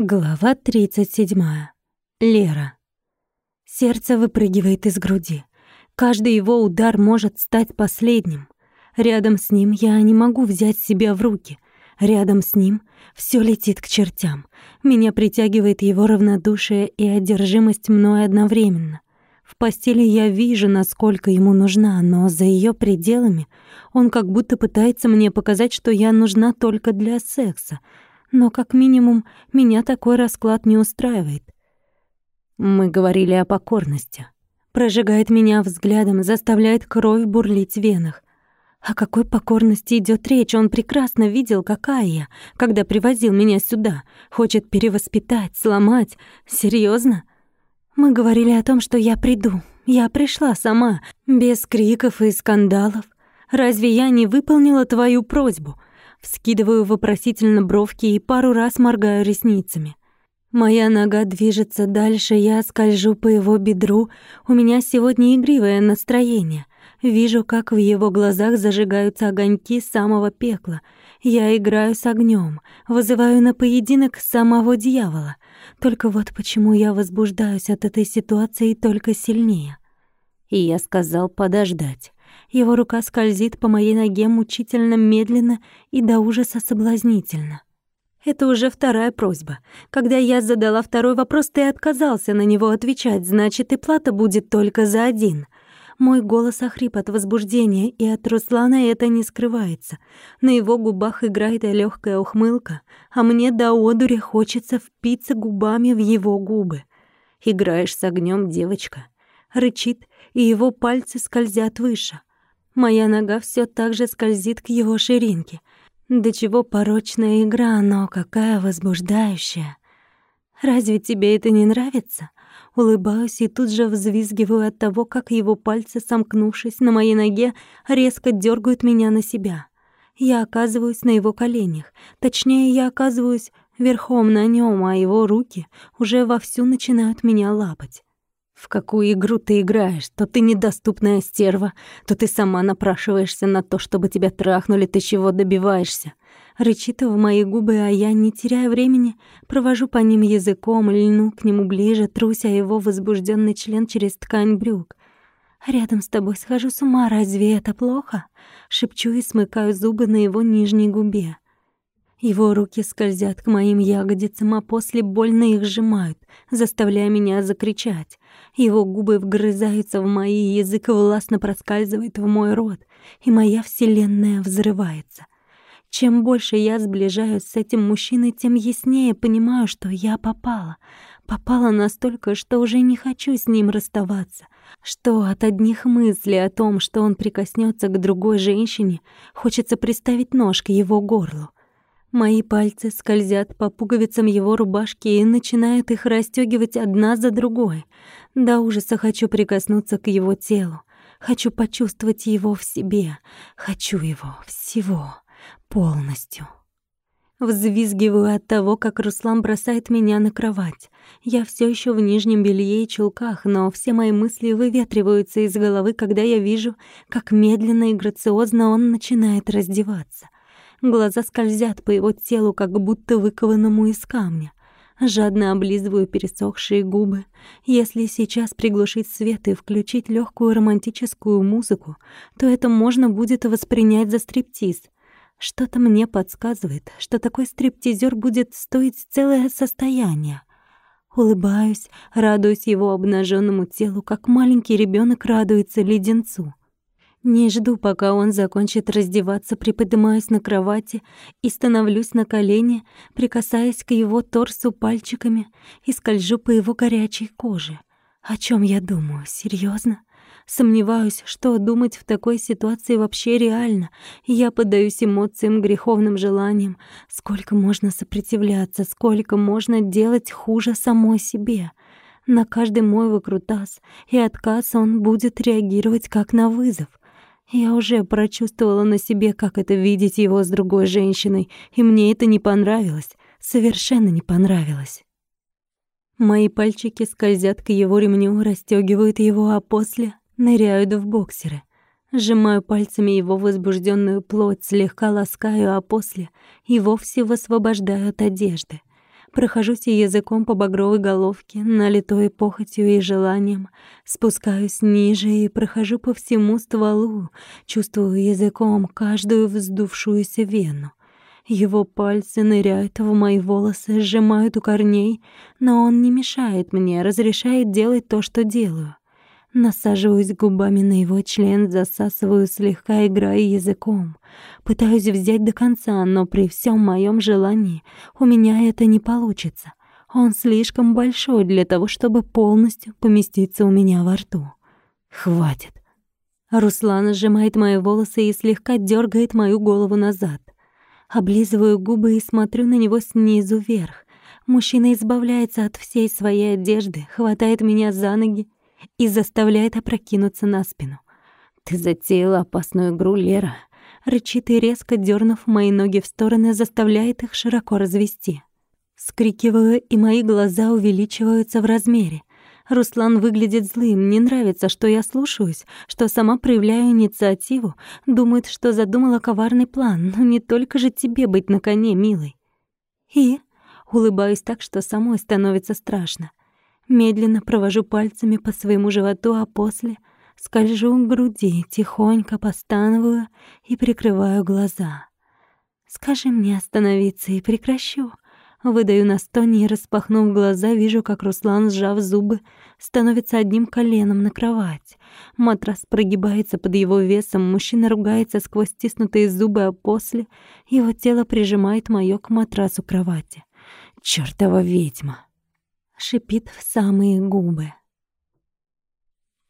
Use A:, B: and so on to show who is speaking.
A: Глава 37. Лера. Сердце выпрыгивает из груди. Каждый его удар может стать последним. Рядом с ним я не могу взять себя в руки. Рядом с ним все летит к чертям. Меня притягивает его равнодушие и одержимость мной одновременно. В постели я вижу, насколько ему нужна, но за ее пределами он как будто пытается мне показать, что я нужна только для секса — но как минимум меня такой расклад не устраивает. Мы говорили о покорности. Прожигает меня взглядом, заставляет кровь бурлить в венах. О какой покорности идет речь? Он прекрасно видел, какая я, когда привозил меня сюда. Хочет перевоспитать, сломать. Серьезно? Мы говорили о том, что я приду. Я пришла сама, без криков и скандалов. Разве я не выполнила твою просьбу? Вскидываю вопросительно бровки и пару раз моргаю ресницами. Моя нога движется дальше, я скольжу по его бедру. У меня сегодня игривое настроение. Вижу, как в его глазах зажигаются огоньки самого пекла. Я играю с огнем, вызываю на поединок самого дьявола. Только вот почему я возбуждаюсь от этой ситуации только сильнее. И я сказал подождать. Его рука скользит по моей ноге мучительно медленно и до ужаса соблазнительно. Это уже вторая просьба. Когда я задала второй вопрос, ты отказался на него отвечать, значит, и плата будет только за один. Мой голос охрип от возбуждения, и от Руслана это не скрывается. На его губах играет легкая ухмылка, а мне до одури хочется впиться губами в его губы. Играешь с огнем, девочка. Рычит, и его пальцы скользят выше. Моя нога все так же скользит к его ширинке. До чего порочная игра, но какая возбуждающая. Разве тебе это не нравится? Улыбаюсь и тут же взвизгиваю от того, как его пальцы, сомкнувшись на моей ноге, резко дергают меня на себя. Я оказываюсь на его коленях. Точнее, я оказываюсь верхом на нем, а его руки уже вовсю начинают меня лапать. В какую игру ты играешь? То ты недоступная стерва, то ты сама напрашиваешься на то, чтобы тебя трахнули, ты чего добиваешься? Рычит в мои губы, а я, не теряя времени, провожу по ним языком, льну к нему ближе, труся его возбужденный член через ткань брюк. «Рядом с тобой схожу с ума, разве это плохо?» Шепчу и смыкаю зубы на его нижней губе. Его руки скользят к моим ягодицам, а после больно их сжимают, заставляя меня закричать. Его губы вгрызаются в мои, язык властно проскальзывает в мой рот, и моя вселенная взрывается. Чем больше я сближаюсь с этим мужчиной, тем яснее понимаю, что я попала. Попала настолько, что уже не хочу с ним расставаться. Что от одних мыслей о том, что он прикоснется к другой женщине, хочется приставить нож к его горлу. Мои пальцы скользят по пуговицам его рубашки и начинают их расстёгивать одна за другой. До ужаса хочу прикоснуться к его телу. Хочу почувствовать его в себе. Хочу его всего, полностью. Взвизгиваю от того, как Руслан бросает меня на кровать. Я все еще в нижнем белье и чулках, но все мои мысли выветриваются из головы, когда я вижу, как медленно и грациозно он начинает раздеваться. Глаза скользят по его телу, как будто выкованному из камня. Жадно облизываю пересохшие губы. Если сейчас приглушить свет и включить легкую романтическую музыку, то это можно будет воспринять за стриптиз. Что-то мне подсказывает, что такой стриптизер будет стоить целое состояние. Улыбаюсь, радуюсь его обнаженному телу, как маленький ребенок радуется леденцу. Не жду, пока он закончит раздеваться, приподнимаюсь на кровати и становлюсь на колени, прикасаясь к его торсу пальчиками и скольжу по его горячей коже. О чем я думаю? Серьезно? Сомневаюсь, что думать в такой ситуации вообще реально. Я поддаюсь эмоциям, греховным желаниям. Сколько можно сопротивляться, сколько можно делать хуже самой себе. На каждый мой выкрутас и отказ он будет реагировать как на вызов. Я уже прочувствовала на себе, как это видеть его с другой женщиной, и мне это не понравилось, совершенно не понравилось. Мои пальчики скользят к его ремню, расстёгивают его, а после ныряют в боксеры. Сжимаю пальцами его возбужденную плоть, слегка ласкаю, а после и вовсе высвобождаю от одежды. Прохожусь языком по багровой головке, налитой похотью и желанием. Спускаюсь ниже и прохожу по всему стволу, чувствую языком каждую вздувшуюся вену. Его пальцы ныряют в мои волосы, сжимают у корней, но он не мешает мне, разрешает делать то, что делаю. Насаживаюсь губами на его член, засасываю слегка, играя языком. Пытаюсь взять до конца, но при всем моем желании у меня это не получится. Он слишком большой для того, чтобы полностью поместиться у меня во рту. Хватит. Руслан сжимает мои волосы и слегка дергает мою голову назад. Облизываю губы и смотрю на него снизу вверх. Мужчина избавляется от всей своей одежды, хватает меня за ноги и заставляет опрокинуться на спину. «Ты затеяла опасную игру, Лера», — рычит и резко дернув мои ноги в стороны, заставляет их широко развести. Скрикиваю, и мои глаза увеличиваются в размере. Руслан выглядит злым, не нравится, что я слушаюсь, что сама проявляю инициативу, думает, что задумала коварный план, но не только же тебе быть на коне, милый. И улыбаюсь так, что самой становится страшно. Медленно провожу пальцами по своему животу, а после скольжу к груди, тихонько постановую и прикрываю глаза. «Скажи мне остановиться и прекращу». Выдаю на стоне и, распахнув глаза, вижу, как Руслан, сжав зубы, становится одним коленом на кровать. Матрас прогибается под его весом, мужчина ругается сквозь стиснутые зубы, а после его тело прижимает моё к матрасу кровати. «Чёртова ведьма!» Шипит в самые губы.